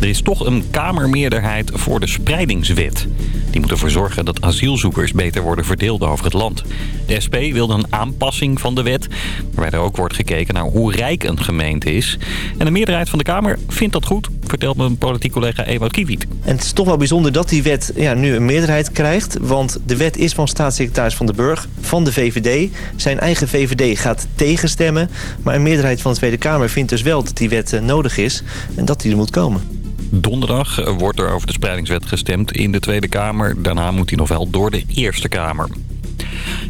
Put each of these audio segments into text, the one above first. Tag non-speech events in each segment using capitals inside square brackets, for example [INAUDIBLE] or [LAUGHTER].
Er is toch een kamermeerderheid voor de spreidingswet. Die moet ervoor zorgen dat asielzoekers beter worden verdeeld over het land. De SP wil een aanpassing van de wet, waarbij er ook wordt gekeken naar hoe rijk een gemeente is. En de meerderheid van de Kamer vindt dat goed, vertelt mijn politiek collega Ewout Kiewiet. En het is toch wel bijzonder dat die wet ja, nu een meerderheid krijgt. Want de wet is van staatssecretaris Van den Burg van de VVD. Zijn eigen VVD gaat tegenstemmen. Maar een meerderheid van de Tweede Kamer vindt dus wel dat die wet eh, nodig is. En dat die er moet komen. Donderdag wordt er over de spreidingswet gestemd in de Tweede Kamer. Daarna moet hij nog wel door de Eerste Kamer.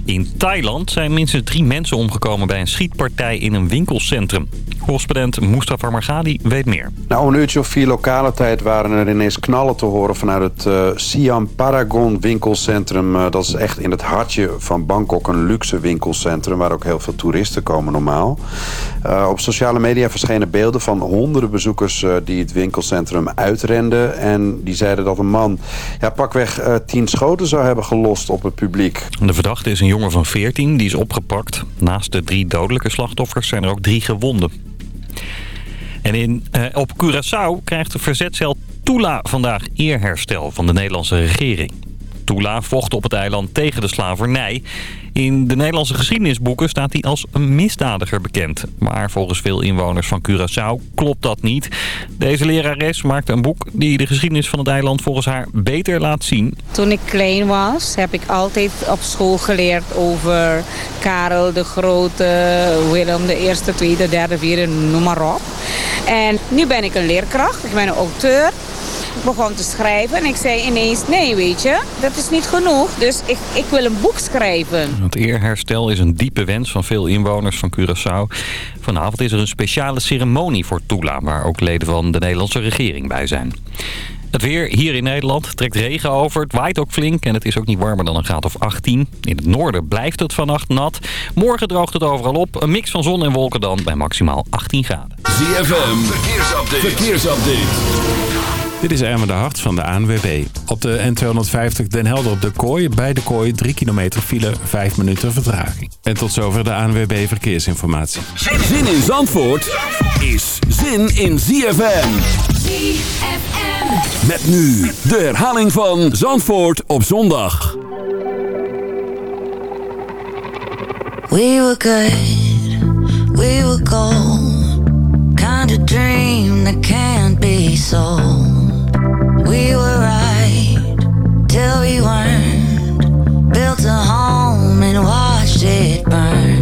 In Thailand zijn minstens drie mensen omgekomen bij een schietpartij in een winkelcentrum. Correspondent Mustafa Margadi weet meer. Nou, een uurtje of vier lokale tijd waren er ineens knallen te horen vanuit het uh, Siam Paragon winkelcentrum. Uh, dat is echt in het hartje van Bangkok een luxe winkelcentrum waar ook heel veel toeristen komen normaal. Uh, op sociale media verschenen beelden van honderden bezoekers die het winkelcentrum uitrenden. En die zeiden dat een man ja, pakweg tien schoten zou hebben gelost op het publiek. De verdachte is een jongen van 14, die is opgepakt. Naast de drie dodelijke slachtoffers zijn er ook drie gewonden. En in, eh, op Curaçao krijgt de verzetcel Tula vandaag eerherstel van de Nederlandse regering. Tula vocht op het eiland tegen de slavernij. In de Nederlandse geschiedenisboeken staat hij als een misdadiger bekend. Maar volgens veel inwoners van Curaçao klopt dat niet. Deze lerares maakte een boek die de geschiedenis van het eiland volgens haar beter laat zien. Toen ik klein was heb ik altijd op school geleerd over Karel de Grote, Willem de Eerste, Tweede, Derde, Vierde, noem maar op. En nu ben ik een leerkracht, ik ben een auteur. Ik begon te schrijven en ik zei ineens, nee weet je, dat is niet genoeg. Dus ik, ik wil een boek schrijven. Het eerherstel is een diepe wens van veel inwoners van Curaçao. Vanavond is er een speciale ceremonie voor Tula, waar ook leden van de Nederlandse regering bij zijn. Het weer hier in Nederland trekt regen over. Het waait ook flink en het is ook niet warmer dan een graad of 18. In het noorden blijft het vannacht nat. Morgen droogt het overal op. Een mix van zon en wolken dan bij maximaal 18 graden. ZFM, verkeersupdate. verkeersupdate. Dit is Ermen de Hart van de ANWB. Op de N250 Den Helder op de Kooi. Bij de Kooi 3 kilometer file, 5 minuten vertraging. En tot zover de ANWB Verkeersinformatie. Zin in Zandvoort is zin in ZFM. ZFM. Met nu de herhaling van Zandvoort op zondag. We were good, we were gold. Kind of dream that can't be sold. It burn.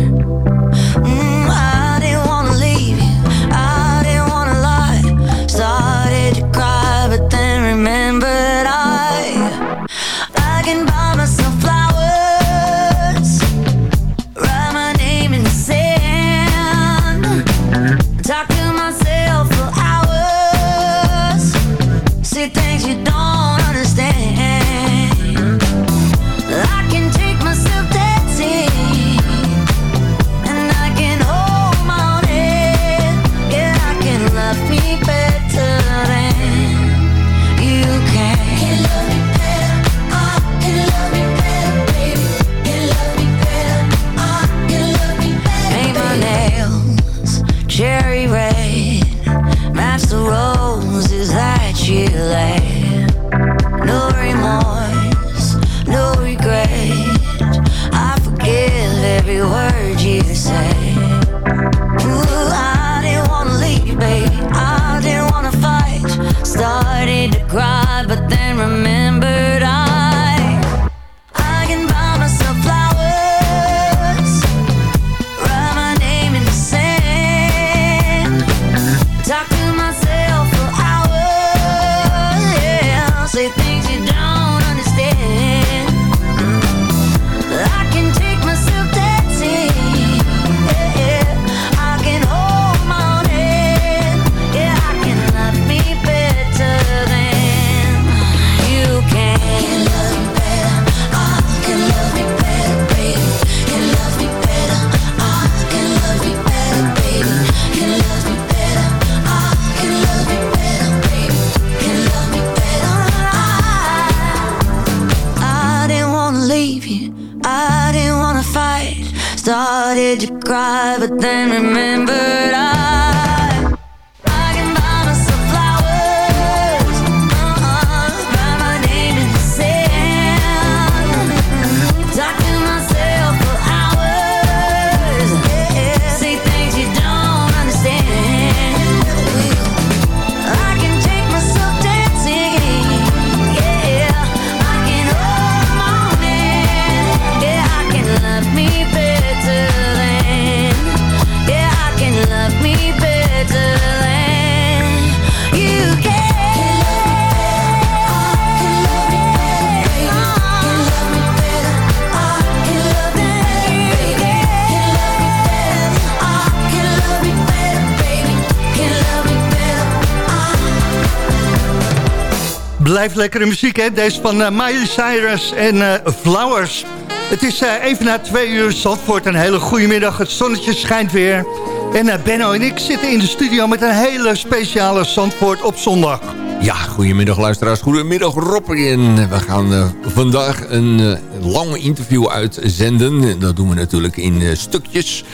Blijft lekkere muziek, hè? Deze van uh, Miley Cyrus en uh, Flowers. Het is uh, even na twee uur Zandvoort. Een hele goede middag. Het zonnetje schijnt weer. En Benno en ik zitten in de studio met een hele speciale Zandvoort op zondag. Ja, goedemiddag luisteraars. Goedemiddag Rob. En we gaan vandaag een lange interview uitzenden. Dat doen we natuurlijk in stukjes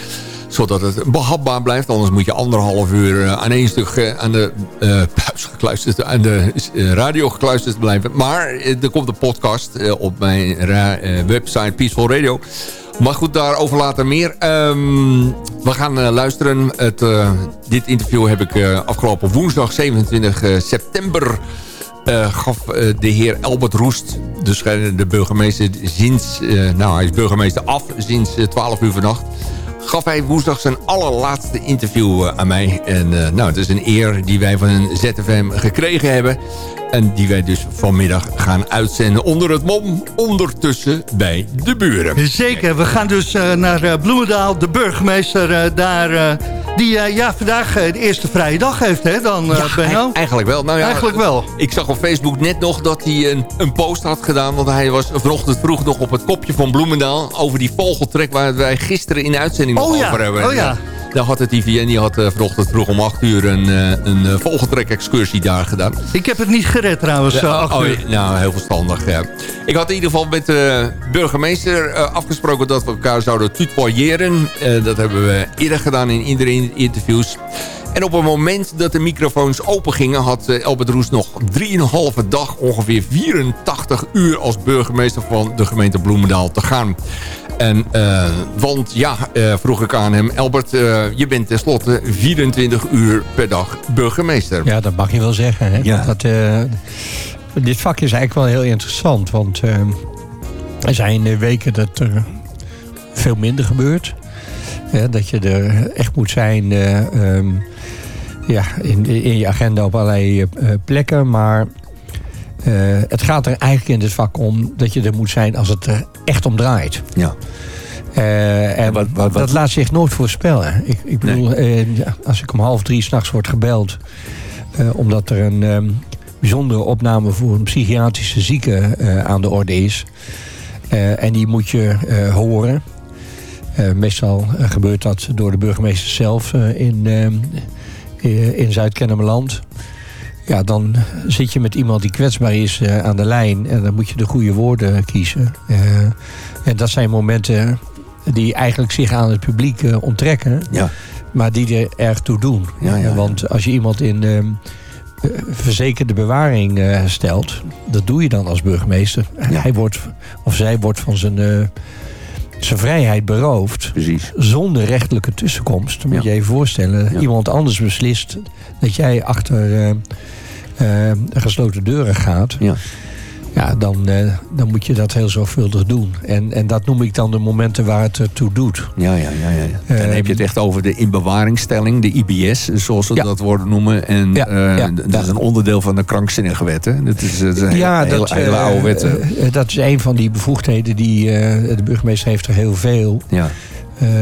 zodat het behapbaar blijft. Anders moet je anderhalf uur aan één stuk aan de uh, gekluisterd, aan de radio gekluisterd blijven. Maar er komt een podcast op mijn website Peaceful Radio. Maar goed, daarover later meer. Um, we gaan luisteren. Het, dit interview heb ik afgelopen woensdag 27 september... gaf de heer Albert Roest, dus de burgemeester, sinds, nou hij is burgemeester af sinds 12 uur vannacht gaf hij woensdag zijn allerlaatste interview eh, aan mij. En uh, nou, het is een eer die wij van ZFM gekregen hebben. En die wij dus vanmiddag gaan uitzenden onder het mom. Ondertussen bij de buren. Zeker, we gaan dus uh, naar uh, Bloemendaal. De burgemeester uh, daar, die ja, vandaag de eerste vrije dag heeft, hè, dan ja, Benno? eigenlijk wel. Nou ja, eigenlijk wel. Ik zag op Facebook net nog dat hij een, een post had gedaan. Want hij was vanochtend vroeg nog op het kopje van Bloemendaal. Over die vogeltrek waar wij gisteren in de uitzending nog oh, over hebben. Oh ja. Daar had het IVN, die had uh, vanochtend vroeg om 8 uur een, uh, een uh, vogeltrek-excursie daar gedaan. Ik heb het niet gered trouwens, ja, 8 oh, uur. Nou, heel verstandig, ja. Ik had in ieder geval met de burgemeester afgesproken dat we elkaar zouden tutoyeren. dat hebben we eerder gedaan in iedere interviews. En op het moment dat de microfoons open gingen... had Albert Roes nog 3,5 dag, ongeveer 84 uur... als burgemeester van de gemeente Bloemendaal te gaan. En, uh, want ja, uh, vroeg ik aan hem... Albert, uh, je bent tenslotte 24 uur per dag burgemeester. Ja, dat mag je wel zeggen. Hè? Ja. Dat, dit vak is eigenlijk wel heel interessant. Want er zijn weken dat er veel minder gebeurt. dat je er echt moet zijn... Um, ja, in, in je agenda op allerlei plekken. Maar uh, het gaat er eigenlijk in dit vak om dat je er moet zijn als het er echt om draait. Ja. Uh, en wat, wat, wat, dat laat zich nooit voorspellen. Ik, ik bedoel, nee. uh, ja, als ik om half drie s'nachts word gebeld... omdat er een um, bijzondere opname voor een psychiatrische zieke aan de orde is... en die moet je horen... meestal gebeurt dat door de burgemeester zelf in, in Zuid-Kennemerland ja, dan zit je met iemand die kwetsbaar is uh, aan de lijn. En dan moet je de goede woorden kiezen. Uh, en dat zijn momenten die eigenlijk zich aan het publiek uh, onttrekken. Ja. Maar die er erg toe doen. Ja, ja, Want als je iemand in verzekerde bewaring stelt... dat doe je dan als burgemeester. Hij wordt, of zij wordt van zijn zijn vrijheid beroofd. Precies. Zonder rechtelijke tussenkomst. Moet je je even voorstellen. Ja. Iemand anders beslist dat jij achter uh, uh, gesloten deuren gaat. Ja. Ja, dan, uh, dan moet je dat heel zorgvuldig doen. En, en dat noem ik dan de momenten waar het ertoe doet. Ja, ja, ja. ja. Dan heb je het echt over de inbewaringstelling, de IBS, zoals ze ja. dat worden noemen. En ja, ja, dat is een onderdeel van de krankzinnige wet. Hè? Dat is, dat is een ja, hele, dat, hele, hele oude wet. Uh, dat is een van die bevoegdheden die de burgemeester heeft er heel veel. Ja.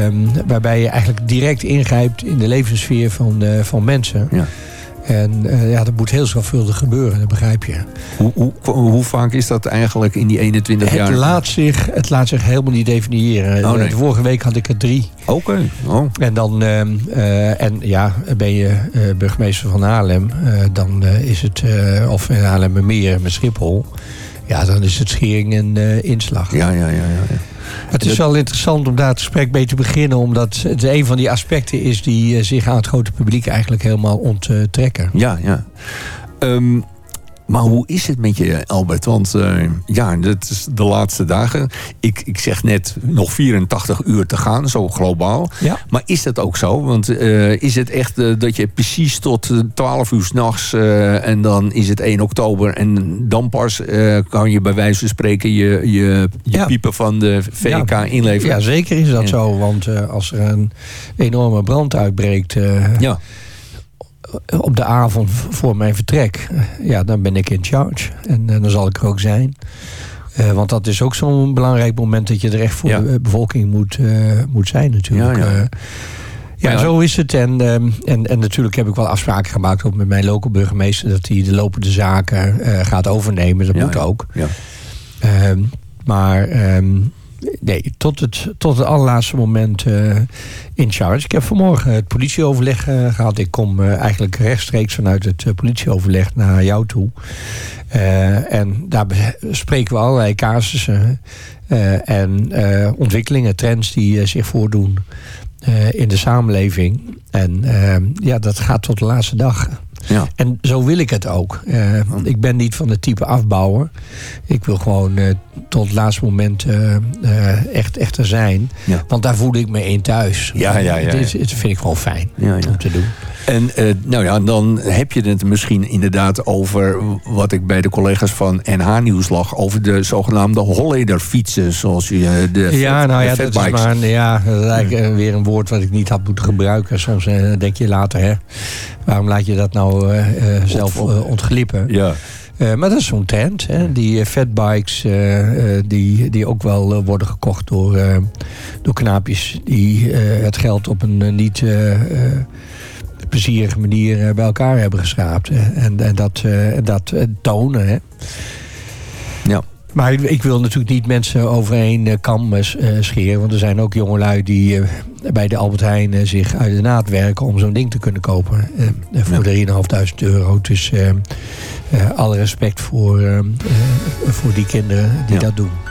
Um, waarbij je eigenlijk direct ingrijpt in de levenssfeer van, van mensen. Ja. En uh, ja, dat moet heel zorgvuldig gebeuren, dat begrijp je. Hoe, hoe, hoe vaak is dat eigenlijk in die 21 het jaar? Laat zich, het laat zich helemaal niet definiëren. Oh, nee. De vorige week had ik er drie. Oké. Okay. Oh. En dan, uh, uh, en ja, ben je burgemeester van Haarlem, dan is het, of in Haarlem meer met Schiphol. Ja, dan is het schering en inslag. Ja, ja, ja, ja. ja. Het is wel interessant om daar het gesprek mee te beginnen. Omdat het een van die aspecten is die zich aan het grote publiek eigenlijk helemaal onttrekken. Ja, ja. Um, maar hoe is het met je, Albert? Want uh, ja, dat is de laatste dagen. Ik, ik zeg net nog 84 uur te gaan, zo globaal. Ja. Maar is dat ook zo? Want uh, is het echt uh, dat je precies tot 12 uur s'nachts... en dan is het 1 oktober... en dan pas kan je bij wijze van spreken je, je, je ja. piepen van de VK ja. inleveren? Ja, zeker is dat zo. Want als er een enorme brand uitbreekt... ja op de avond voor mijn vertrek, ja, dan ben ik in charge. En, en dan zal ik er ook zijn. Uh, want dat is ook zo'n belangrijk moment dat je er echt voor ja. de bevolking moet, uh, moet zijn natuurlijk. Ja, ja. Ja, zo is het. En, ehm, en, en natuurlijk heb ik wel afspraken gemaakt ook met mijn lokale burgemeester... dat hij de lopende zaken eh, gaat overnemen. Dat moet ook. Ja. Ehm, maar ehm, nee, tot het, tot het allerlaatste moment eh, in charge. Ik heb vanmorgen het politieoverleg eh, gehad. Ik kom eh, eigenlijk rechtstreeks vanuit het politieoverleg naar jou toe. En daar bespreken we allerlei casussen en ontwikkelingen, trends die zich voordoen in de samenleving. En ja, dat gaat tot de laatste dag. Ja. En zo wil ik het ook. Eh, ik ben niet van het type afbouwer. Ik wil gewoon eh, tot het laatste moment eh, echt, echt er zijn. Ja. Want daar voel ik me in thuis. Ja, ja, ja, Het, is, ja. het vind ik gewoon fijn Ja, ja. om te doen. En nou ja, dan heb je het misschien inderdaad over wat ik bij de collega's van NH Nieuws lag. Over de zogenaamde Holleder-fietsen, zoals je de Ja, nou ja, dat is maar ja, dat is eigenlijk weer een woord wat ik niet had moeten gebruiken. Soms denk je later, hè, waarom laat je dat nou eh, eh, zelf eh, ontglippen? Ja. Maar dat is zo'n trend. Hè? Die fatbikes eh, die, die ook wel worden gekocht door, door knaapjes die het geld op een niet plezierige manier bij elkaar hebben geschraapt. En, en dat, dat tonen. Hè? Maar ik, wil natuurlijk niet mensen over één eh, kam eh, eh, scheren. Want er zijn ook jongelui die bij de Albert Heijn zich uit de naad werken om zo'n ding te kunnen kopen. voor 3.500 euro. Dus alle respect voor, voor die kinderen die Ja. dat doen.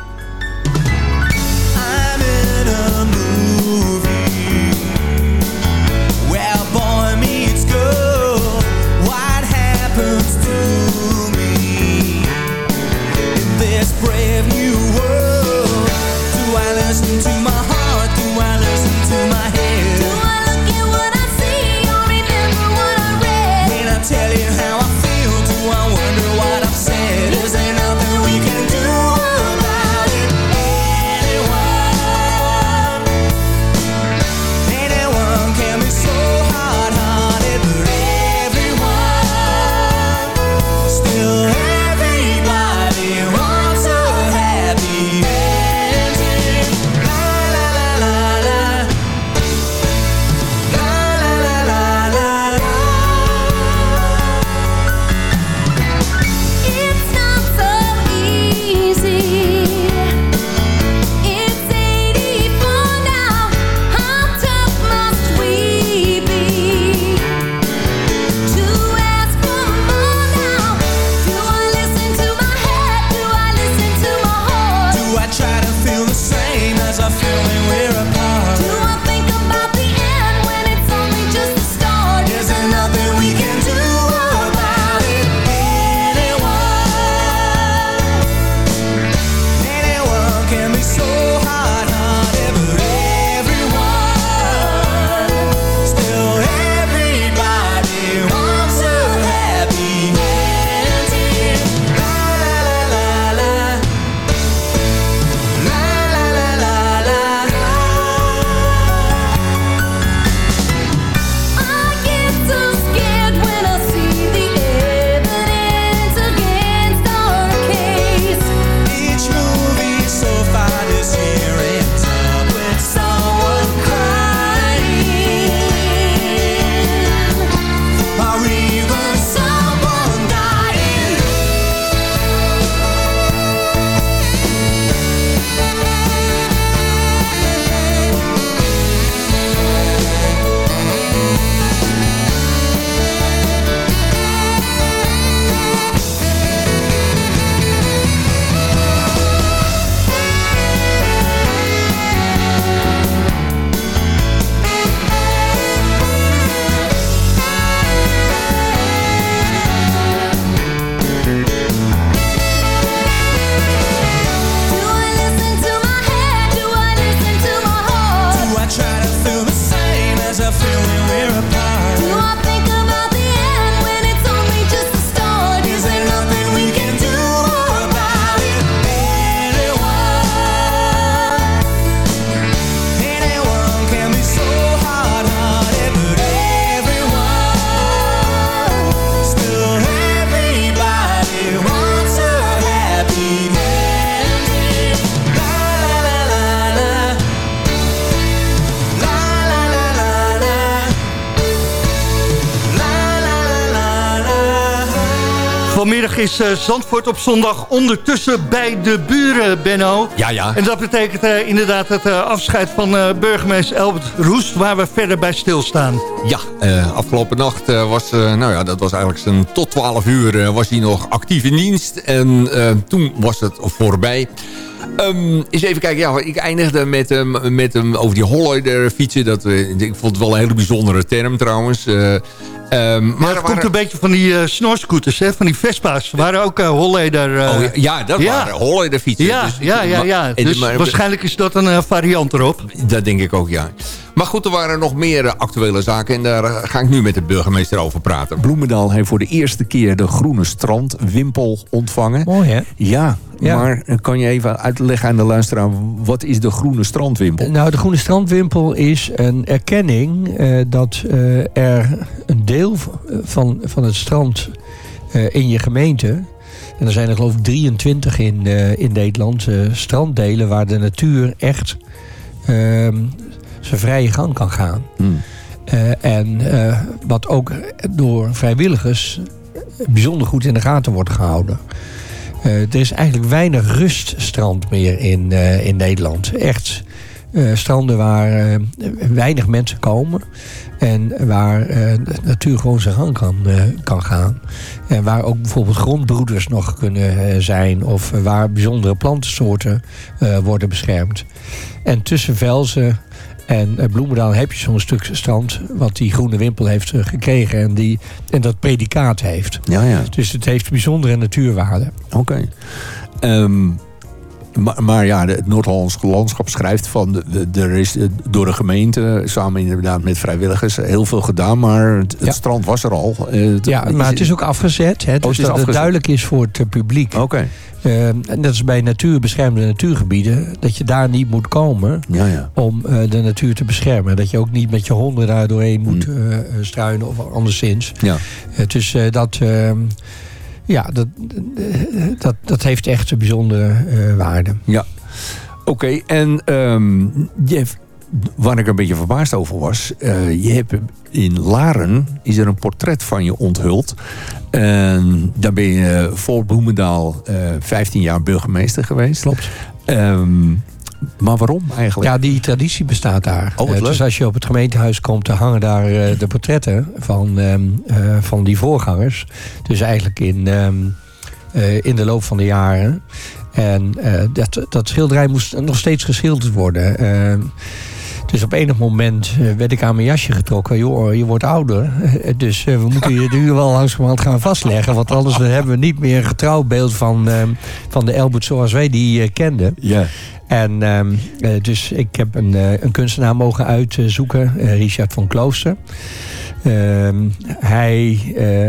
Is eh, Zandvoort op zondag ondertussen bij de buren, Benno. Ja, ja. En dat betekent eh, inderdaad het eh, afscheid van burgemeester Albert Roest... waar we verder bij stilstaan. Ja, afgelopen nacht was, nou ja, dat was eigenlijk zijn tot 12 uur was hij nog actief in dienst. En toen was het voorbij. Ehm eens even kijken, ja, ik eindigde met hem, met hem over die Holleder fietsen. Dat, ik vond het wel een hele bijzondere term trouwens. Ehm, Maar maar het komt een beetje van die eh snorscooters, hè? van die Vespa's. waren ook uh, Holleder... eh, Oh, ja, ja, dat ja. waren Holleder fietsen. Ja, Dus- ja, ja, ja. Dus maar- waarschijnlijk is dat een variant erop. Dat denk ik ook, ja. Maar goed, er waren nog meer actuele zaken. En daar ga ik nu met de burgemeester over praten. Bloemendaal heeft voor de eerste keer de Groene Strandwimpel ontvangen. Mooi hè? Ja, Ja. maar kan je even uitleggen aan de luisteraar... wat is de Groene Strandwimpel? Nou, de Groene Strandwimpel is een erkenning eh, dat eh, er een deel v- van, van het strand eh, in je gemeente... en er zijn er geloof ik 23 in, eh, in Nederland, eh, stranddelen... waar de natuur echt ehm, zijn vrije gang kan gaan. Hmm. En wat ook door vrijwilligers bijzonder goed in de gaten wordt gehouden. Eh, er is eigenlijk weinig ruststrand meer in, in Nederland. Echt stranden waar weinig mensen komen. En waar eh, de natuur gewoon zijn gang kan, eh, kan gaan. En waar ook bijvoorbeeld grondbroeders nog kunnen eh, zijn. Of waar bijzondere plantensoorten worden beschermd. En tussen Velzen en Bloemendaal heb je zo'n stuk strand... wat die groene wimpel heeft gekregen en, die, en dat predicaat heeft. Ja, ja. Dus het heeft bijzondere natuurwaarde. Oké. Ehm, maar, maar ja, het Noord-Hollands landschap schrijft van... er is eh, door de gemeente, samen inderdaad met vrijwilligers... heel veel gedaan, maar het, het strand was er al. Eh, het- Ja, maar het is ook afgezet. Hè, het dus is dat het duidelijk is voor het eh, publiek. Oké. En dat is bij natuurbeschermde natuurgebieden. Dat je daar niet moet komen Ja, ja. om de natuur te beschermen. Dat je ook niet met je honden daar doorheen moet eh, struinen of anderszins. Ja. Dus dat, eh, ja, dat, dat, dat heeft echt een bijzondere eh, waarde. Ja. Oké, en ehm, Jeff, waar ik een beetje verbaasd over was... eh, je hebt in Laren is er een portret van je onthuld. En daar ben je voor Bloemendaal eh 15 jaar burgemeester geweest. Klopt. Ehm, maar waarom eigenlijk? Ja, die traditie bestaat daar. Oh, Eh, dus als je op het gemeentehuis komt, dan hangen daar eh, de portretten van, ehm, eh, van die voorgangers. Dus eigenlijk in, ehm, eh, in de loop van de jaren. En dat, dat schilderij moest nog steeds geschilderd worden. Dus op enig moment eh, werd ik aan mijn jasje getrokken. Joh, je wordt ouder. Eh, Dus eh, we moeten je nu wel langzamerhand gaan vastleggen. Want anders [LAUGHS] hebben we niet meer een getrouw beeld van, ehm, van de Elbert zoals wij die kenden. Ja. En ehm, eh, dus ik heb een, een kunstenaar mogen uitzoeken, Richard van Klooster. Ehm, hij,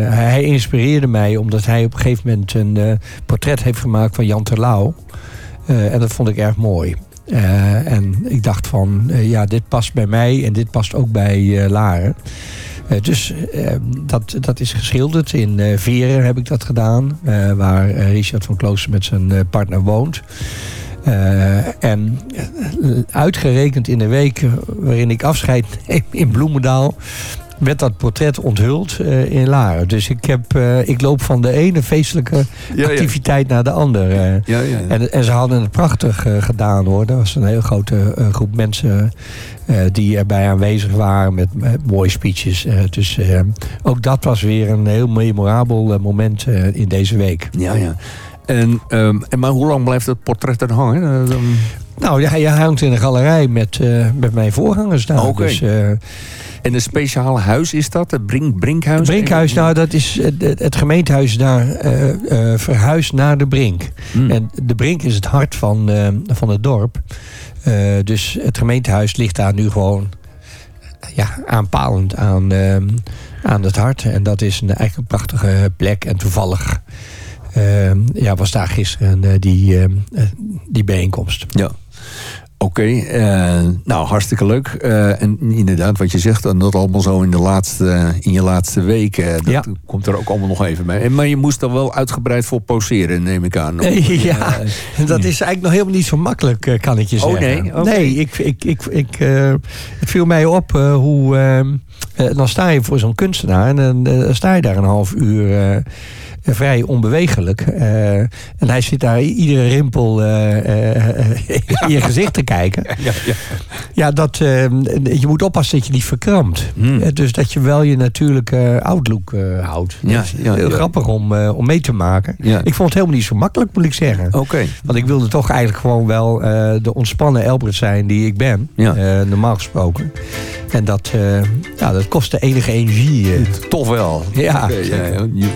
hij inspireerde mij omdat hij op een gegeven moment een portret heeft gemaakt van Jan Terlouw. En dat vond ik erg mooi. Eh, en ik dacht van, eh, ja, dit past bij mij en dit past ook bij eh, Laren. Dus dat, dat is geschilderd. In Veren heb ik dat gedaan. waar Richard van Klooster met zijn partner woont. En uitgerekend in de week waarin ik afscheid [LAUGHS] neem in Bloemendaal... werd dat portret onthuld eh, in Laren. Dus ik, heb, eh, ik loop van de ene feestelijke Ja, ja. activiteit naar de andere. Ja. En, en ze hadden het prachtig eh, gedaan hoor. Er was een hele grote groep mensen die erbij aanwezig waren met, met mooie speeches. Dus ook dat was weer een heel memorabel moment in deze week. Ja, ja. En, ehm, en maar hoe lang blijft het portret er hangen? Dan- Nou, ja, hij hangt in een galerij met, met mijn voorgangers daar. Oké. Dus, en een speciaal huis is dat? Het Brink, Brinkhuis? het Brinkhuis, nou, dat is het, het gemeentehuis daar eh, eh, verhuisd naar de Brink. Hmm. En de Brink is het hart van, eh, van het dorp. Dus het gemeentehuis ligt daar nu gewoon ja, aanpalend aan, aan het hart. En dat is een, eigenlijk een prachtige plek. En toevallig ja, was daar gisteren die, die bijeenkomst. Ja. Oké, eh, nou hartstikke leuk. Eh, en inderdaad, wat je zegt, en dat allemaal zo in, de laatste, in je laatste week. eh, dat Ja. komt er ook allemaal nog even bij. En, maar je moest er wel uitgebreid voor poseren, neem ik aan. [LAUGHS] ja, dat is eigenlijk nog helemaal niet zo makkelijk, kan ik je Oh, zeggen. nee? Oké. Nee, ik, ik, ik, ik, het viel mij op hoe, ehm, eh, dan sta je voor zo'n kunstenaar en dan sta je daar een half uur vrij onbewegelijk. Eh, en hij zit daar iedere rimpel eh, eh, in je gezicht te kijken. Ja, ja. Ja, dat, eh, je moet oppassen dat je niet verkrampt. Hmm. Dus dat je wel je natuurlijke outlook houdt. Ja, is heel grappig om, om mee te maken. Ja. Ik vond het helemaal niet zo makkelijk, moet ik zeggen. Oké. Want ik wilde toch eigenlijk gewoon wel de ontspannen Elbert zijn die ik ben. Ja. normaal gesproken. En dat, ja, dat kostte enige energie. Toch wel. Ja. Ja, ja.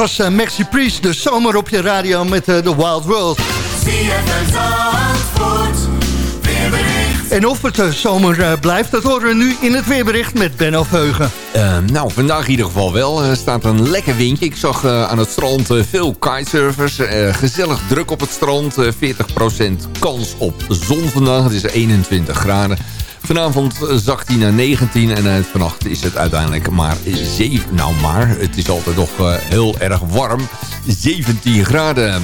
Was eh, Maxi Priest, de zomer op je radio met eh, The Wild World. En of het eh, zomer blijft, dat horen we nu in het weerbericht met Benno Veugen. Eh, nou, vandaag in ieder geval wel. Er staat een lekker windje. Ik zag aan het strand veel kitesurfers. Gezellig druk op het strand. Eh, 40% kans op zon vandaag. Het is 21 graden. Vanavond zakt hij naar 19 en eh, vannacht is het uiteindelijk maar 7. Nou maar, het is altijd nog eh, heel erg warm. 17 graden.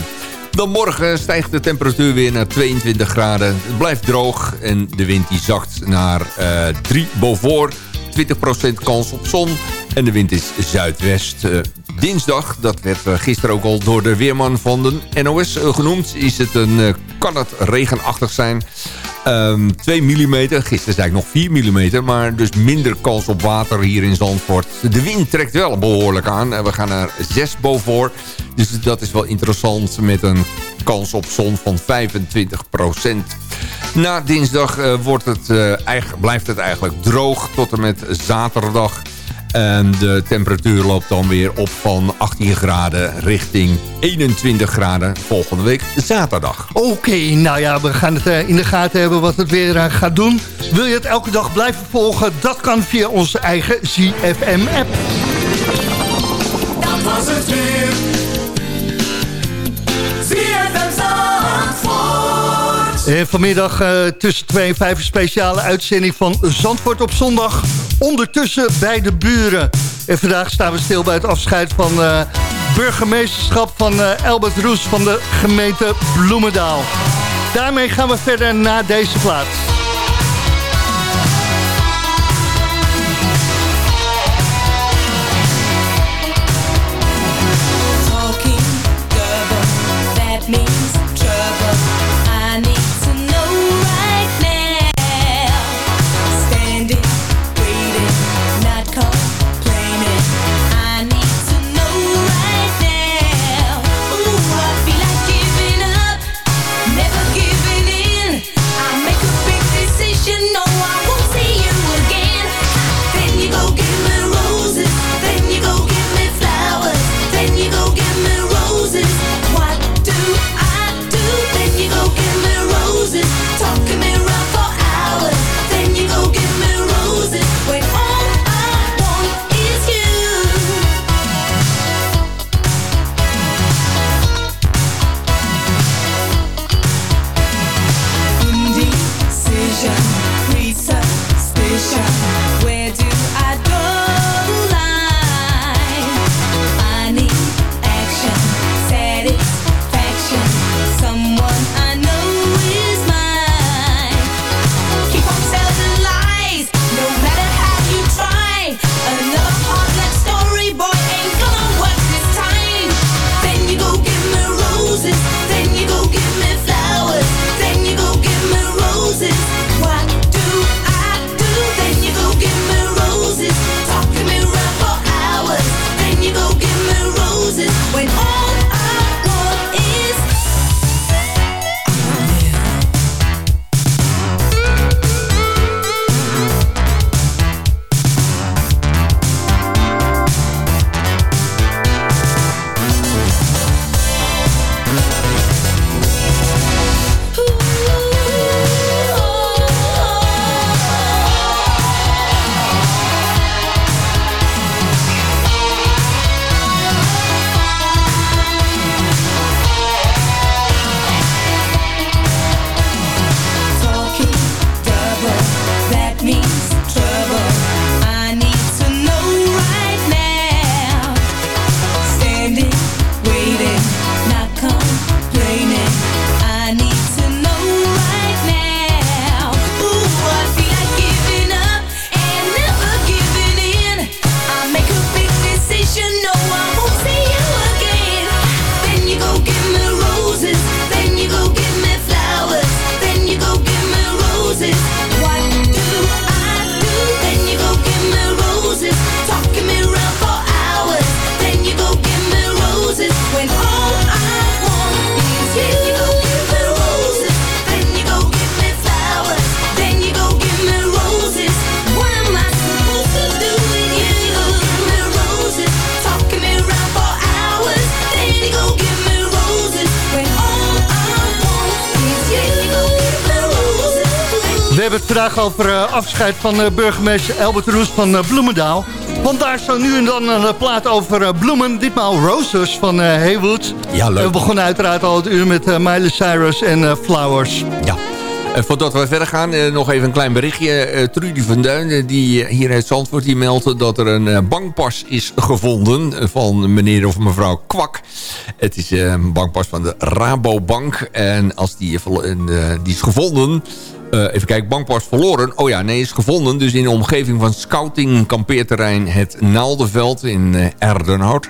Dan morgen stijgt de temperatuur weer naar 22 graden. Het blijft droog en de wind die zakt naar eh 3 Beaufort. 20% kans op zon en de wind is zuidwest. Dinsdag, dat werd gisteren ook al door de weerman van de NOS genoemd... Is het een, kan het regenachtig zijn. Um, 2 mm, gisteren zei ik nog 4 mm, maar dus minder kans op water hier in Zandvoort. De wind trekt wel behoorlijk aan. We gaan naar 6 boven. Dus dat is wel interessant met een kans op zon van 25%. Na dinsdag eh, wordt het, eh, blijft het eigenlijk droog tot en met zaterdag. En de temperatuur loopt dan weer op van 18 graden richting 21 graden volgende week zaterdag. Oké, nou ja, we gaan het eh, in de gaten hebben wat het weer gaat doen. Wil je het elke dag blijven volgen? Dat kan via onze eigen ZFM-app. Dat was het weer. Eh, vanmiddag eh, tussen 2 en 5 een speciale uitzending van Zandvoort op zondag. Ondertussen bij de buren. En vandaag staan we stil bij het afscheid van eh, burgemeesterschap van Elbert Albert Roes van de gemeente Bloemendaal. Daarmee gaan we verder naar deze plaats. vandaag over eh, afscheid van eh, burgemeester Albert Roes van eh, Bloemendaal. Want daar zo nu en dan een plaat over bloemen. Ditmaal Roses van Heywood. Ja, leuk. We begonnen uiteraard al het uur met Miley Cyrus en Flowers. Ja. Voordat we verder gaan, nog even een klein berichtje. Trudy van Duin, die hier uit Zandvoort, die meldde dat er een bankpas is gevonden van meneer of mevrouw Kwak. Het is een bankpas van de Rabobank. En als die, die is gevonden, eh, even kijken, bankpas verloren. Oh ja, nee, is gevonden. Dus in de omgeving van scouting kampeerterrein Het Naaldenveld in eh Erdenhout.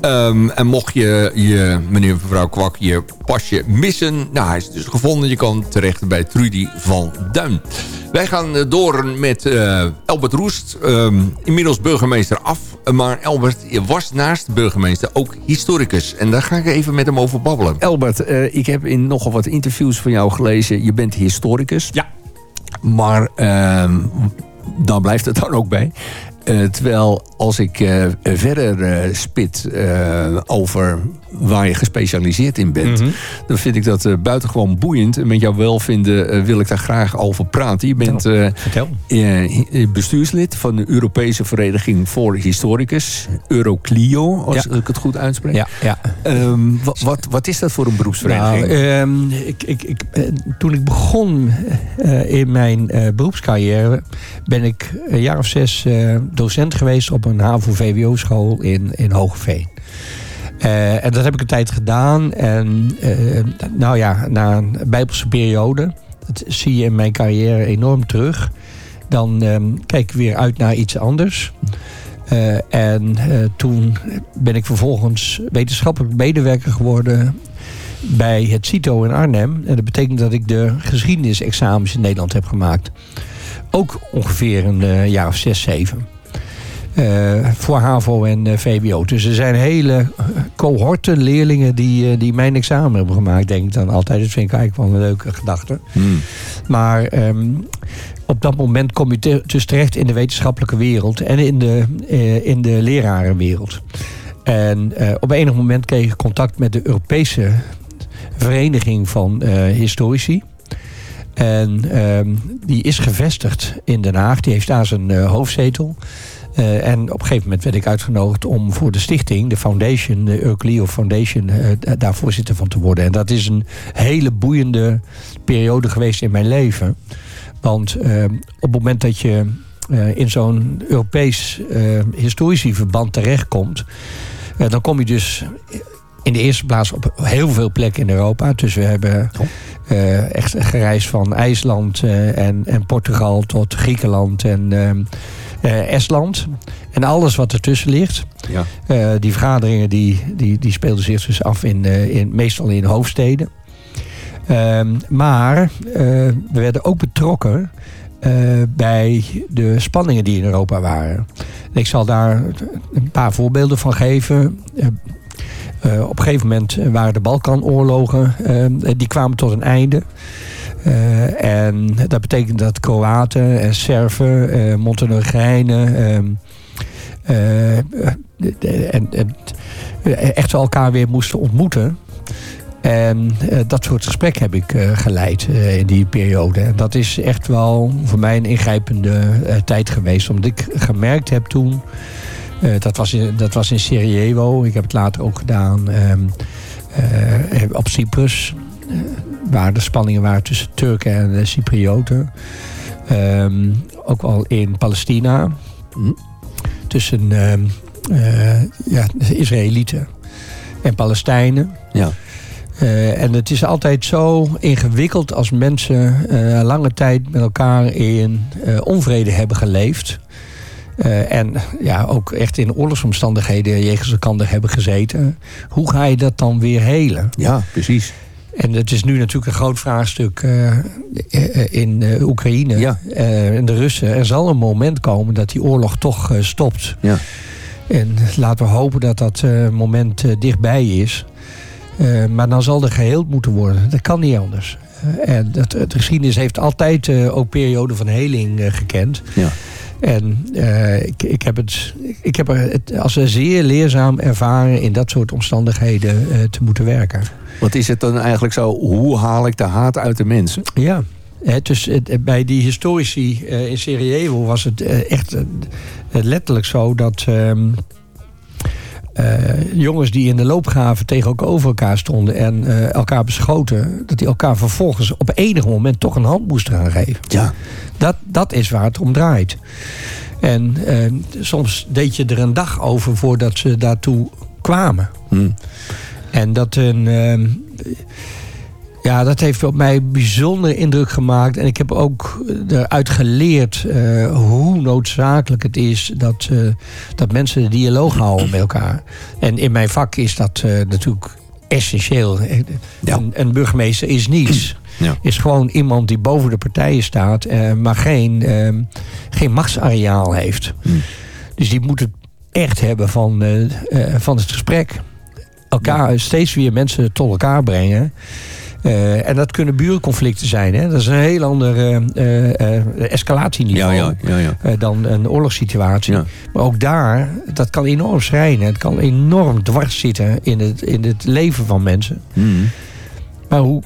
Ehm, en mocht je, je, meneer en mevrouw Kwak, je pasje missen... Nou, hij is dus gevonden. Je kan terecht bij Trudy van Duin. Wij gaan eh, door met eh, Albert Roest. Ehm, inmiddels burgemeester af. Maar Albert je was naast burgemeester ook historicus. En daar ga ik even met hem over babbelen. Albert, eh, ik heb in nogal wat interviews van jou gelezen. Je bent historicus. Ja. Maar ehm, dan blijft het dan ook bij. Eh, terwijl als ik eh, verder eh, spit over waar je gespecialiseerd in bent... Mhm. dan vind ik dat buitengewoon boeiend. En met jouw welvinden wil ik daar graag over praten. Je bent bestuurslid van de Europese Vereniging voor Historicus. Euroclio, als Ja. ik het goed uitspreek. Ja, ja. Ehm, wa- wat, wat is dat voor een beroepsvereniging? Nou, ehm, ik, ik, ik, toen ik begon in mijn beroepscarrière... ben ik een jaar of zes docent geweest op een HAVO-VWO-school in, in Hogeveen. Eh, en dat heb ik een tijd gedaan. En eh, nou ja, na een bijbelse periode... dat zie je in mijn carrière enorm terug... dan ehm, kijk ik weer uit naar iets anders... Eh, en toen ben ik vervolgens wetenschappelijk medewerker geworden bij het CITO in Arnhem. En dat betekent dat ik de geschiedenisexamens in Nederland heb gemaakt. Ook ongeveer een jaar of zes, zeven. Eh, voor HAVO en eh, VWO. Dus er zijn hele eh, cohorten leerlingen die, die mijn examen hebben gemaakt, denk ik dan altijd. Dat vind ik eigenlijk wel een leuke gedachte. Hmm. Maar ehm, op dat moment kom je te- dus terecht in de wetenschappelijke wereld en in de, in de lerarenwereld. En eh, op enig moment kreeg ik contact met de Europese Vereniging van eh, Historici. En ehm, die is gevestigd in Den Haag. Die heeft daar zijn hoofdzetel. Eh, en op een gegeven moment werd ik uitgenodigd om voor de stichting, de foundation, de Euclio Foundation, eh, da- daar voorzitter van te worden. En dat is een hele boeiende periode geweest in mijn leven. Want eh, op het moment dat je eh, in zo'n Europees eh historieverband terechtkomt, dan kom je dus in de eerste plaats op heel veel plekken in Europa. Dus we hebben eh, echt gereisd van IJsland en, en Portugal tot Griekenland en eh, Estland. En alles wat ertussen ligt. Ja. Eh, die vergaderingen die, die, die speelden zich dus af in, eh, in, meestal in hoofdsteden. Ehm, maar we werden ook betrokken bij de spanningen die in Europa waren. En ik zal daar een paar voorbeelden van geven. Op een gegeven moment waren de Balkanoorlogen, die kwamen tot een einde. Eh, en dat betekent dat Kroaten en Serven, eh Montenegrijnen... ehm, eh, en, echt elkaar weer moesten ontmoeten. En dat soort gesprek heb ik geleid in die periode. En dat is echt wel voor mij een ingrijpende tijd geweest. Omdat ik gemerkt heb toen... dat, was in, dat was in Sarajevo. Ik heb het later ook gedaan ehm, eh, op Cyprus. Eh, waar de spanningen waren tussen Turken en de Cyprioten. Ehm, ook wel in Palestina. Tussen ehm, eh, ja, de Israëlieten en Palestijnen. Ja. Eh, en het is altijd zo ingewikkeld als mensen lange tijd met elkaar in onvrede hebben geleefd. En ja, ook echt in oorlogsomstandigheden jegens elkaar hebben gezeten. Hoe ga je dat dan weer helen? Ja, precies. En het is nu natuurlijk een groot vraagstuk eh, eh, in eh, Oekraïne eh, en de Russen. Er zal een moment komen dat die oorlog toch stopt. Ja. En laten we hopen dat dat moment dichtbij is. Maar dan zal er geheeld moeten worden. Dat kan niet anders. En dat, de geschiedenis heeft altijd ook perioden van heling gekend. Ja. En eh, ik, ik heb het, ik heb er het als zeer leerzaam ervaren in dat soort omstandigheden eh, te moeten werken. Wat is het dan eigenlijk zo? Hoe haal ik de haat uit de mensen? Ja. Dus het- bij die historici eh, in Sarajevo was het echt letterlijk zo dat ehm, eh, jongens die in de loopgraven tegenover elkaar stonden en eh, elkaar beschoten, dat die elkaar vervolgens op enig moment toch een hand moesten gaan geven. Ja. Dat, dat is waar het om draait. En eh, soms deed je er een dag over voordat ze daartoe kwamen. Hmm. En dat een. Ehm, Ja, dat heeft op mij bijzonder indruk gemaakt. En ik heb ook eruit geleerd eh, hoe noodzakelijk het is dat, eh, dat mensen de dialoog houden met elkaar. En in mijn vak is dat eh, natuurlijk essentieel. Een, een burgemeester is niets. [CLEARS THROAT] Ja. Is gewoon iemand die boven de partijen staat, eh, maar geen, eh, geen machtsareaal heeft. Dus die moet het echt hebben van, eh, eh, van het gesprek. Elkaar steeds weer mensen tot elkaar brengen. Eh, en dat kunnen burenconflicten zijn. Hè? Dat is een heel ander eh, eh, escalatieniveau Ja, ja, dan een oorlogssituatie. Maar ook daar, dat kan enorm schrijnen. Het kan enorm dwars zitten in het, in het leven van mensen. Hmm. Maar hoe,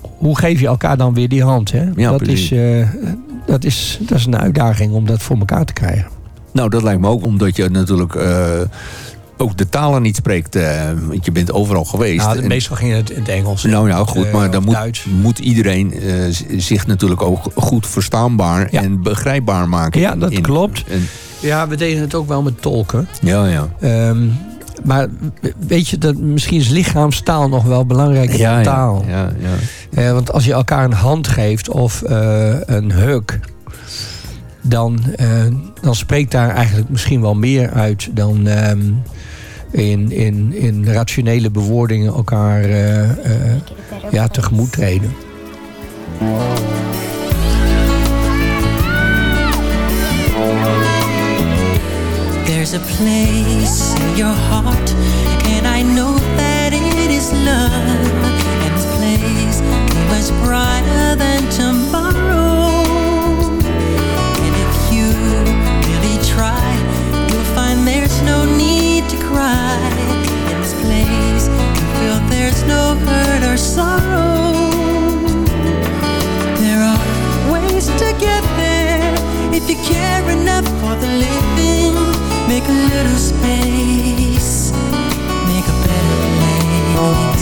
hoe geef je elkaar dan weer die hand? Hè? Dat, precies. is, dat, is, dat is een uitdaging om dat voor elkaar te krijgen. Nou, dat lijkt me ook, omdat je natuurlijk ook de talen niet spreekt. eh, want je bent overal geweest. Nou, meestal ging het in het Engels. Nou ja, goed, Eh, maar dan moet, moet iedereen eh, zich natuurlijk ook goed verstaanbaar en begrijpbaar maken. Ja, dat In- klopt. en- Ja, we deden het ook wel met tolken. ja, ja. Ehm, maar weet je, dat, misschien is lichaamstaal nog wel belangrijker Ja, dan taal. ja, ja. Want als je elkaar een hand geeft of een huk... Dan, dan spreekt daar eigenlijk misschien wel meer uit dan ehm, in, in, in rationele bewoordingen elkaar eh, ja, tegemoet treden. There's a place in your heart, and I know that it is love. And this place much brighter than tomorrow. Make a little space, make a better place.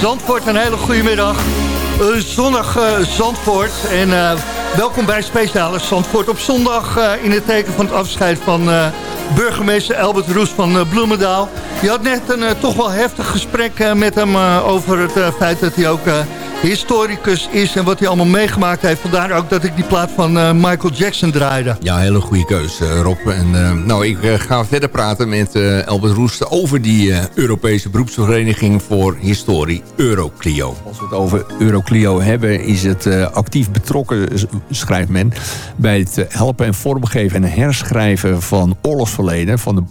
Zandvoort, een hele goede middag. Uh, zondag eh, Zandvoort. En eh, welkom bij Speciale Zandvoort op zondag... eh, in het teken van het afscheid van burgemeester Albert Roes van Bloemendaal. Je had net een toch wel heftig gesprek met hem... over het feit dat hij ook historicus is... en wat hij allemaal meegemaakt heeft. Vandaar ook dat ik die plaat van eh, Michael Jackson draaide. Ja, hele goede keus, eh, Rob. En, eh, nou, ik ga verder praten met eh Albert Roest over die eh, Europese beroepsvereniging voor historie Euroclio. Als we het over Euroclio hebben, is het eh, actief betrokken, schrijft men, bij het helpen en vormgeven en herschrijven van oorlogsverleden. Van de,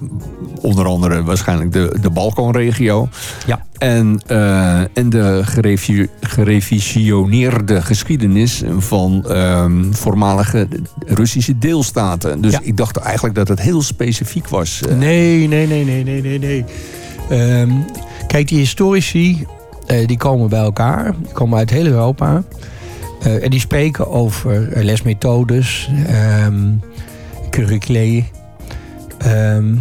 onder andere waarschijnlijk de, de Balkanregio. Ja. En, eh, en de gerevi- gerevisioneerde geschiedenis van ehm, voormalige Russische deelstaten. Dus Ja. ik dacht eigenlijk dat het heel specifiek was. eh. Nee, nee, nee, nee, nee, nee, nee. Ehm, kijk, die historici, eh, die komen bij elkaar. Die komen uit heel Europa. En die spreken over lesmethodes, curriculae. Ehm,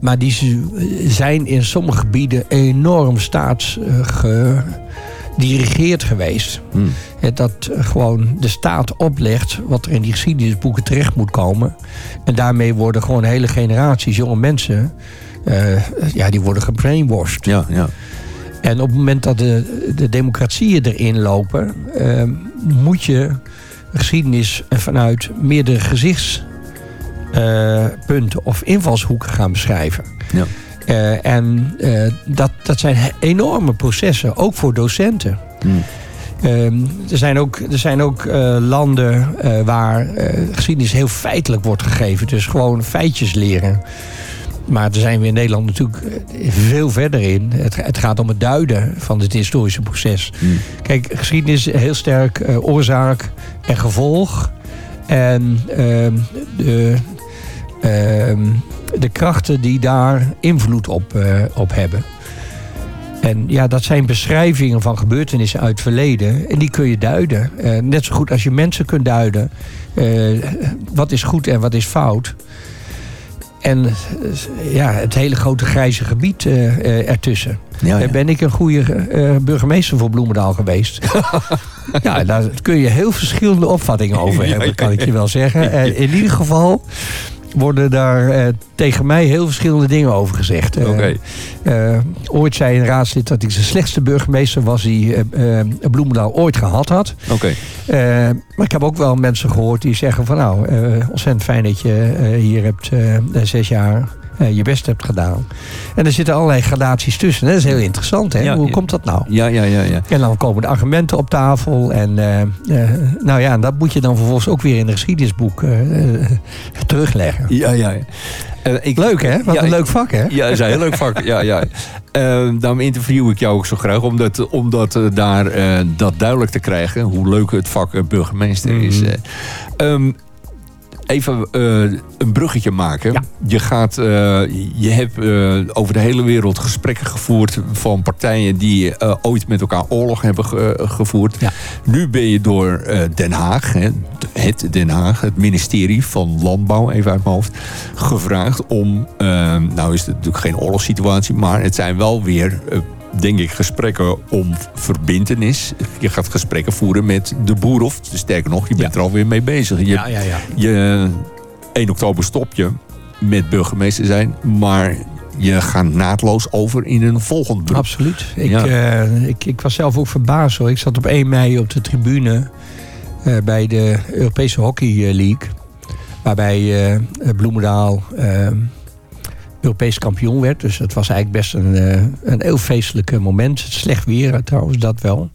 maar die zijn in sommige gebieden enorm staatsgedirigeerd geweest. Hmm. Dat gewoon de staat oplegt wat er in die geschiedenisboeken terecht moet komen. En daarmee worden gewoon hele generaties jonge mensen... eh, ja, die worden gebrainwashed. Ja, ja. En op het moment dat de, de democratieën erin lopen... eh, moet je geschiedenis vanuit meerdere gezichtspunten of invalshoeken gaan beschrijven. Ja. Eh, en eh, dat, dat zijn enorme processen, ook voor docenten. Hmm. Ehm, er zijn ook, er zijn ook eh, landen eh, waar eh, geschiedenis heel feitelijk wordt gegeven. Dus gewoon feitjes leren. Maar daar zijn we in Nederland natuurlijk eh, veel verder in. Het, het gaat om het duiden van het historische proces. Kijk, geschiedenis is heel sterk eh, oorzaak en gevolg. En ehm, de, de krachten die daar invloed op, eh, op hebben. En ja, dat zijn beschrijvingen van gebeurtenissen uit het verleden. En die kun je duiden. Eh, net zo goed als je mensen kunt duiden. eh, wat is goed en wat is fout. En ja, het hele grote grijze gebied ertussen. Ja, ja. Ben ik een goede burgemeester voor Bloemendaal geweest? [LAUGHS] ja, daar kun je heel verschillende opvattingen over hebben, kan ik je wel zeggen. In ieder geval worden daar eh, tegen mij heel verschillende dingen over gezegd. Eh, Oké. eh, ooit zei een raadslid dat ik de slechtste burgemeester was die Bloemendaal ooit gehad had. Maar ik heb ook wel mensen gehoord die zeggen van nou, ontzettend fijn dat je hier hebt zes jaar je best hebt gedaan. En er zitten allerlei gradaties tussen. Dat is heel interessant. Hè? Ja, Hoe ja. komt dat nou? Ja, ja, ja, ja. En dan komen de argumenten op tafel. En eh, eh, nou ja, en dat moet je dan vervolgens ook weer in een geschiedenisboek eh, eh, terugleggen. Ja, ja. ja. Eh, ik, Leuk hè? Wat Ja, een leuk vak hè? Ja, dat is een heel leuk vak. Ja, ja. Eh, daarom interview ik jou ook zo graag. Omdat, omdat eh, daar eh, dat duidelijk te krijgen. Hoe leuk het vak eh, burgemeester is. Eh. Even eh, een bruggetje maken. Ja. Je, gaat, eh, je hebt eh, over de hele wereld gesprekken gevoerd van partijen die ooit met elkaar oorlog hebben ge- gevoerd. Ja. Nu ben je door Den Haag, hè, het Den Haag, het ministerie van Landbouw, even uit mijn hoofd, gevraagd om, nou is het natuurlijk geen oorlogssituatie, maar het zijn wel weer denk ik, gesprekken om verbindenis. Je gaat gesprekken voeren met de boer of sterker nog, je bent er alweer mee bezig. Je, Ja, ja, ja. je 1 oktober stop je met burgemeester zijn, maar je gaat naadloos over in een volgend beroep. Absoluut. Ik, Ja. eh, ik, ik was zelf ook verbaasd hoor. Ik zat op 1 mei op de tribune eh, bij de Europese Hockey League. Waarbij eh, Bloemendaal eh, Europees kampioen werd. Dus het was eigenlijk best een, eh, een heel feestelijk moment. Slecht weer trouwens, dat wel.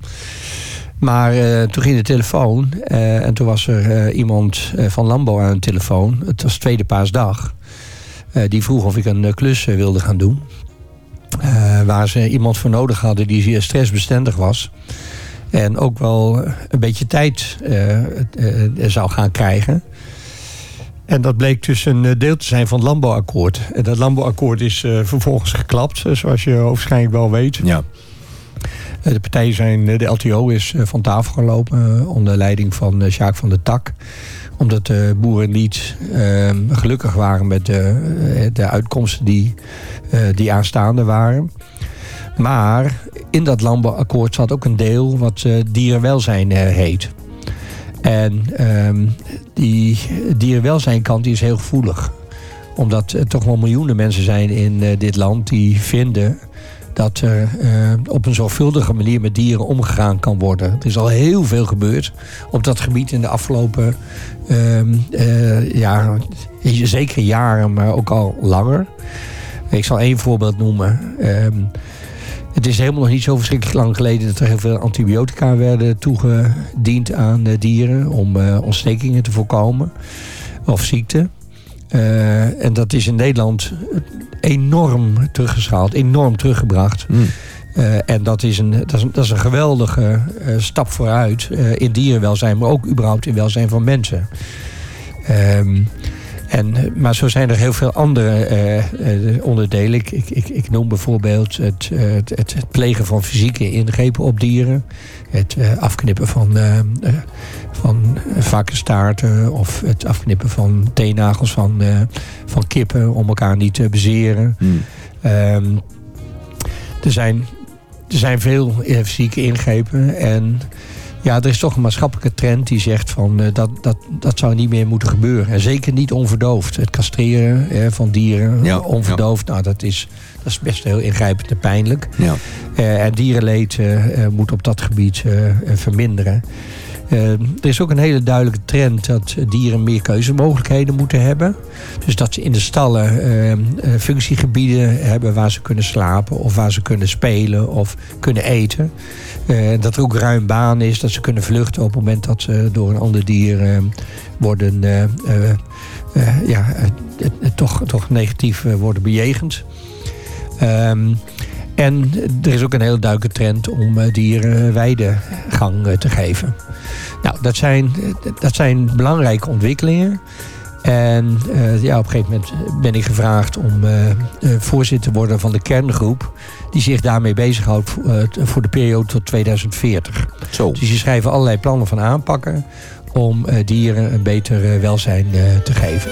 Maar eh, toen ging de telefoon eh, en toen was er eh, iemand eh, van Landbouw aan de telefoon. Het was tweede paasdag. Eh, die vroeg of ik een eh, klus eh, wilde gaan doen. Eh, waar ze iemand voor nodig hadden die zeer stressbestendig was. En ook wel eh, een beetje tijd eh, eh, eh, zou gaan krijgen. En dat bleek dus een eh, deel te zijn van het landbouwakkoord. En dat landbouwakkoord is eh, vervolgens geklapt, eh, zoals je waarschijnlijk wel weet. Ja. De partijen zijn, de LTO is van tafel gelopen onder leiding van Sjaak van der Tak. Omdat de boeren niet eh, gelukkig waren met de, de uitkomsten die, die aanstaande waren. Maar in dat landbouwakkoord zat ook een deel wat dierenwelzijn heet. En ehm, die dierenwelzijnkant die is heel gevoelig. Omdat er toch wel miljoenen mensen zijn in eh, dit land die vinden dat er eh, op een zorgvuldige manier met dieren omgegaan kan worden. Er is al heel veel gebeurd op dat gebied in de afgelopen ehm, eh, ja, zeker jaren, maar ook al langer. Ik zal één voorbeeld noemen. Het is helemaal nog niet zo verschrikkelijk lang geleden dat er heel veel antibiotica werden toegediend aan dieren om eh, ontstekingen te voorkomen of ziekten. Eh, en dat is in Nederland enorm teruggeschaald, enorm teruggebracht. Eh, en dat is, een, dat, is een, dat is een geweldige stap vooruit in dierenwelzijn, maar ook überhaupt in welzijn van mensen. Ehm, en, eh, maar zo zijn er heel veel andere eh, eh, onderdelen. Ik, ik, ik, noem bijvoorbeeld het, het, het, plegen van fysieke ingrepen op dieren. Het afknippen van, van varkensstaarten of het afknippen van teennagels van, van kippen om elkaar niet te bezeren. Ehm, er, zijn, er zijn veel fysieke ingrepen en ja, er is toch een maatschappelijke trend die zegt van eh, dat, dat, dat zou niet meer moeten gebeuren. En zeker niet onverdoofd. Het castreren eh, van dieren Ja, onverdoofd, nou dat is, dat is best heel ingrijpend en pijnlijk. Ja. Eh, en dierenleed eh, moet op dat gebied verminderen. Eh, er is ook een hele duidelijke trend dat dieren meer keuzemogelijkheden moeten hebben. Dus dat ze in de stallen eh, eh, functiegebieden hebben waar ze kunnen slapen of waar ze kunnen spelen of kunnen eten. Dat er ook ruim baan is, dat ze kunnen vluchten op het moment dat ze door een ander dier worden ja, toch, toch negatief worden bejegend. Ehm, en er is ook een hele duidelijke trend om eh, dieren weidegang eh, te geven. Nou, dat zijn, dat zijn belangrijke ontwikkelingen. En eh, ja, op een gegeven moment ben ik gevraagd om eh, eh, voorzitter te worden van de kerngroep. Die zich daarmee bezighoudt voor, eh, voor de periode tot 2040. Zo. Dus die schrijven allerlei plannen van aanpakken om eh, dieren een beter eh, welzijn eh, te geven.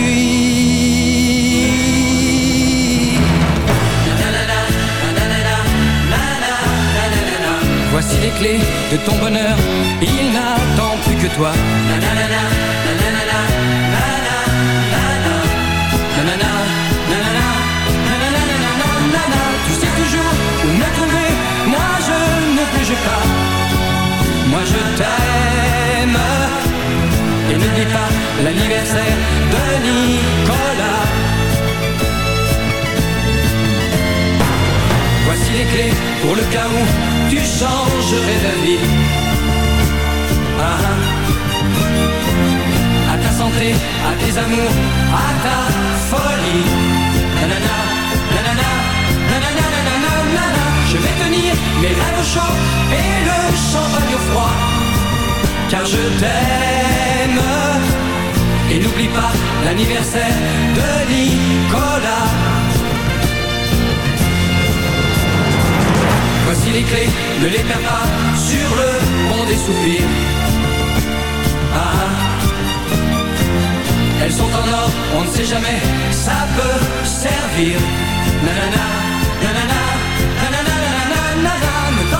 Voici les clés de ton bonheur, il n'attend plus que toi. Tu sais toujours où me trouver, moi je ne bouge pas. Moi je t'aime. Et ne n'oublie pas l'anniversaire de Nicolas. Pour le cas où tu changerais d'avis. Ah, ah. À ta santé, à tes amours, à ta folie. Nanana, nanana, nanana, nanana. Je vais tenir mes rêves au chaud et le champagne au froid. Car je t'aime. Et n'oublie pas l'anniversaire de Nicolas. Voici les clés, ne les perds pas sur le pont des soupirs. Ah, ah. elles sont en or, on ne sait jamais, ça peut servir.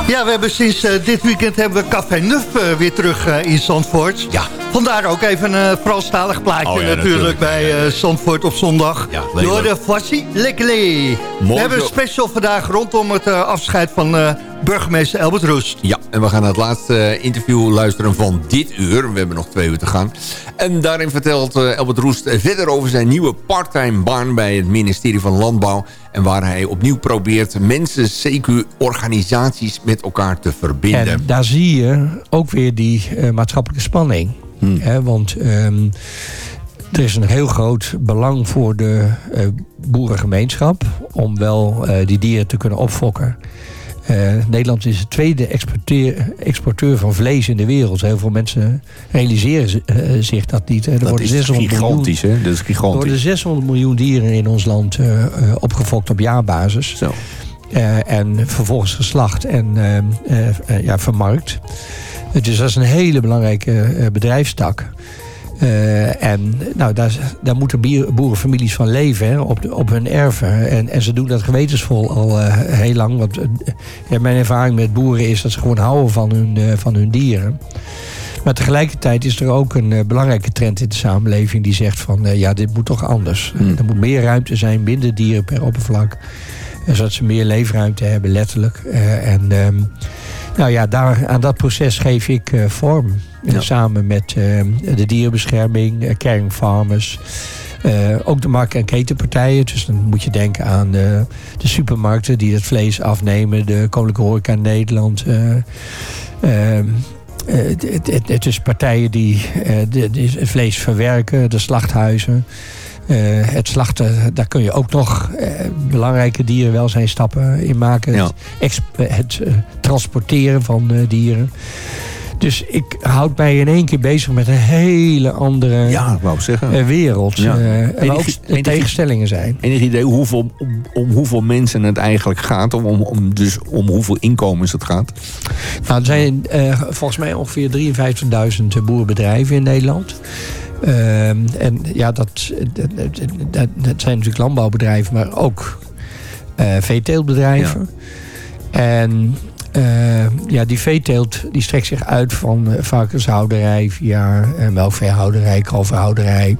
Ja, we hebben sinds eh, dit weekend hebben we Café Nuf eh, weer terug eh, in Zandvoort. Ja. Vandaar ook even een Franstalig plaatje Oh ja, natuurlijk, natuurlijk. bij Zandvoort op zondag. Ja, Door de. Voici Lekele. We hebben een special vandaag rondom het afscheid van burgemeester Elbert Roest. Ja, en we gaan naar het laatste eh, interview luisteren van dit uur. We hebben nog twee uur te gaan. En daarin vertelt eh, Albert Roest verder over zijn nieuwe parttime baan... bij het ministerie van Landbouw. En waar hij opnieuw probeert mensen, CQ-organisaties met elkaar te verbinden. En daar zie je ook weer die eh, maatschappelijke spanning. Hmm. Hè, want ehm, er is een heel groot belang voor de eh, boerengemeenschap... om wel eh, die dieren te kunnen opfokken. Eh, Nederland is de tweede exporteur, exporteur van vlees in de wereld. Heel veel mensen realiseren eh, zich dat niet. Er Dat worden is 600 gigantisch, miljoen, hè? Dat is er gigantisch. worden 600 miljoen dieren in ons land eh, opgefokt op jaarbasis. Zo. En vervolgens geslacht en ja, vermarkt. Dus dat is een hele belangrijke bedrijfstak. Eh, en nou, daar, daar moeten boerenfamilies van leven hè, op, de- op hun erven. En, en ze doen dat gewetensvol al eh, heel lang. Want eh, ja, mijn ervaring met boeren is dat ze gewoon houden van hun, van hun dieren. Maar tegelijkertijd is er ook een belangrijke trend in de samenleving die zegt van ja, dit moet toch anders. Er moet meer ruimte zijn, minder dieren per oppervlak. Zodat ze meer leefruimte hebben, letterlijk. En ehm, nou ja, daar, aan dat proces geef ik eh, vorm. Samen met ehm, de dierenbescherming, eh, caring farmers. eh, ook de markt- en ketenpartijen. Dus dan moet je denken aan eh, de supermarkten die het vlees afnemen. De Koninklijke Horeca in Nederland. eh, ehm, eh, het, het, het is partijen die de, de- het vlees verwerken. De slachthuizen. Eh, het slachten, daar kun je ook nog eh, belangrijke dierenwelzijnstappen in maken. Ja. Het, exp- het eh, transporteren van eh, dieren. Dus ik houd mij in één keer bezig met een hele andere Ja, wou zeggen. eh, wereld. Ja. eh, Enig- waar ook enig- tegenstellingen zijn. Enig idee hoeveel, om, om hoeveel mensen het eigenlijk gaat? Om, om, dus om hoeveel inkomens het gaat? Nou, er zijn eh, volgens mij ongeveer 53.000 boerenbedrijven in Nederland. Ehm, en ja, dat, dat, dat, dat zijn natuurlijk landbouwbedrijven, maar ook eh veeteeltbedrijven. En eh, ja, die veeteelt die strekt zich uit van eh, varkenshouderij via eh, melkveehouderij, kalverhouderij.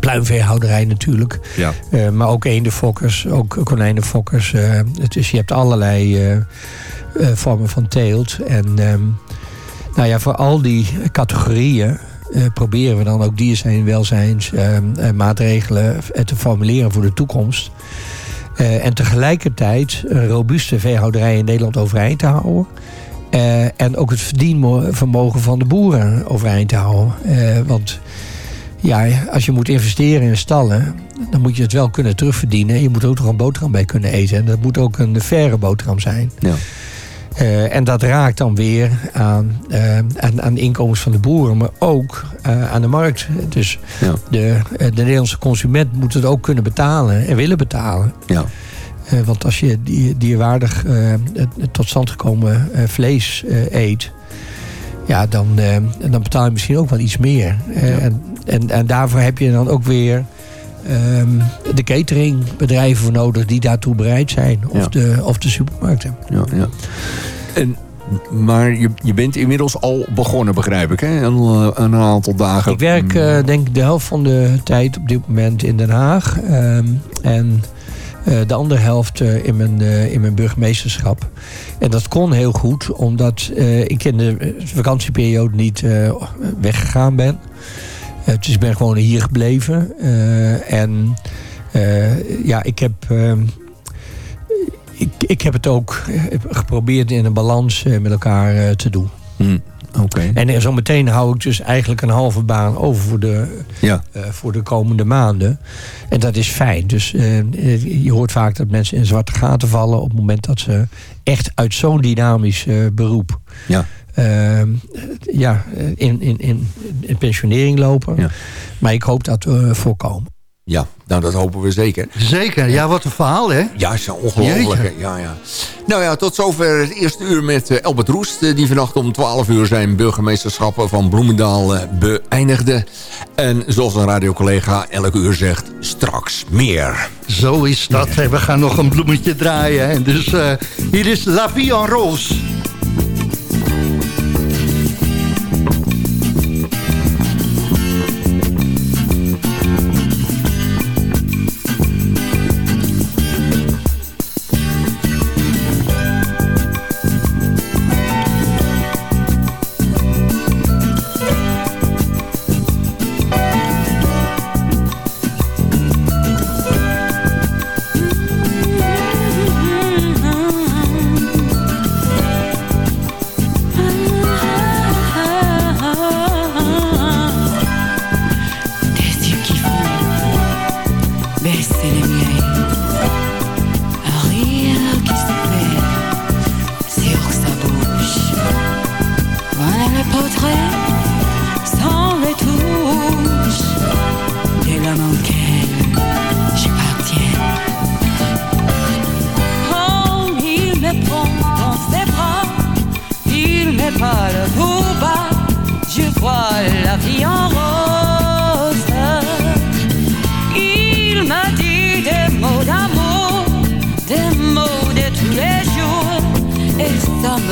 Pluimveehouderij natuurlijk. Ja. Maar ook eendenfokkers, ook konijnenfokkers. is, je hebt allerlei vormen van teelt. En ehm, nou ja, voor al die categorieën eh, proberen we dan ook welzijns, ehm, eh, maatregelen eh, te formuleren voor de toekomst. En tegelijkertijd een robuuste veehouderij in Nederland overeind te houden. En ook het verdienvermogen van de boeren overeind te houden. Want ja, als je moet investeren in stallen, dan moet je het wel kunnen terugverdienen. Je moet er ook nog een boterham bij kunnen eten. En dat moet ook een faire boterham zijn. Ja. Eh, en dat raakt dan weer aan, eh, aan, aan de inkomens van de boeren, maar ook eh, aan de markt. Dus Ja. de, de Nederlandse consument moet het ook kunnen betalen en willen betalen. Ja. Want als je die, dierwaardig tot stand gekomen vlees eet, ja, dan, dan betaal je misschien ook wel iets meer. Eh, en, en, en daarvoor heb je dan ook weer ehm, de cateringbedrijven voor nodig die daartoe bereid zijn. Of, Ja. de, of de supermarkten. Ja, ja. En, maar je, je bent inmiddels al begonnen, begrijp ik, hè? Een, eh, een aantal dagen. Ik werk eh, denk ik de helft van de tijd op dit moment in Den Haag. Ehm, en eh, de andere helft in, mijn, in mijn burgemeesterschap. En dat kon heel goed, omdat ik in de vakantieperiode niet weggegaan ben. Eh, dus ik ben gewoon hier gebleven. Eh, en eh, ja, ik heb... ehm, ik, ik heb het ook geprobeerd in een balans met elkaar te doen. Hm, Oké. En eh, zometeen hou ik dus eigenlijk een halve baan over voor de, Ja. eh, voor de komende maanden. En dat is fijn. Dus eh, je hoort vaak dat mensen in zwarte gaten vallen... op het moment dat ze echt uit zo'n dynamisch beroep... Ja. eh, ja, in, in, in, in pensionering lopen. Ja. Maar ik hoop dat we voorkomen. Ja, nou dat hopen we zeker. Zeker, ja, wat een verhaal, hè? Ja, is ongelooflijk. Ja, ja. Nou ja, tot zover het eerste uur met eh, Albert Roest... eh, die vannacht om 12 uur zijn burgemeesterschappen van Bloemendaal eh, beëindigde. En zoals een radiocollega elk uur zegt, straks meer. Zo is dat. We gaan nog een bloemetje draaien. hè. Dus hier is La Vie en Rose.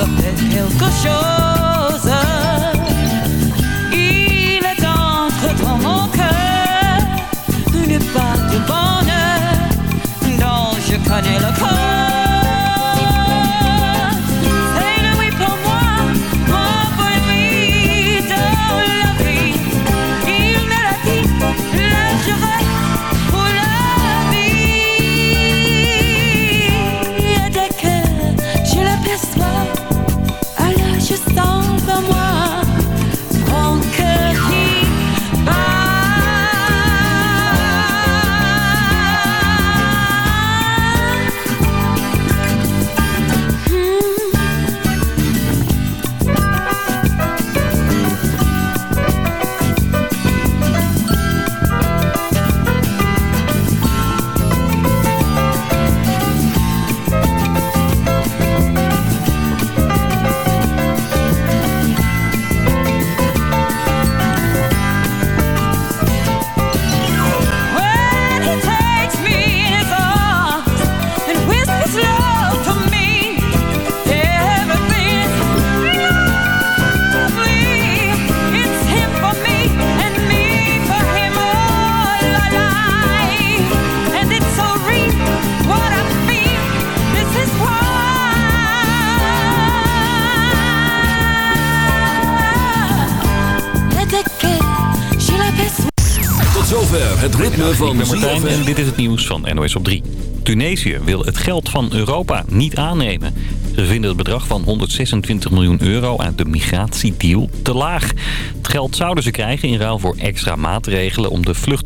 Quelque chose. Ik ben en dit is het nieuws van NOS op 3. Tunesië wil het geld van Europa niet aannemen. Ze vinden het bedrag van 126 miljoen euro uit de migratiedeal te laag. Het geld zouden ze krijgen in ruil voor extra maatregelen om de vluchten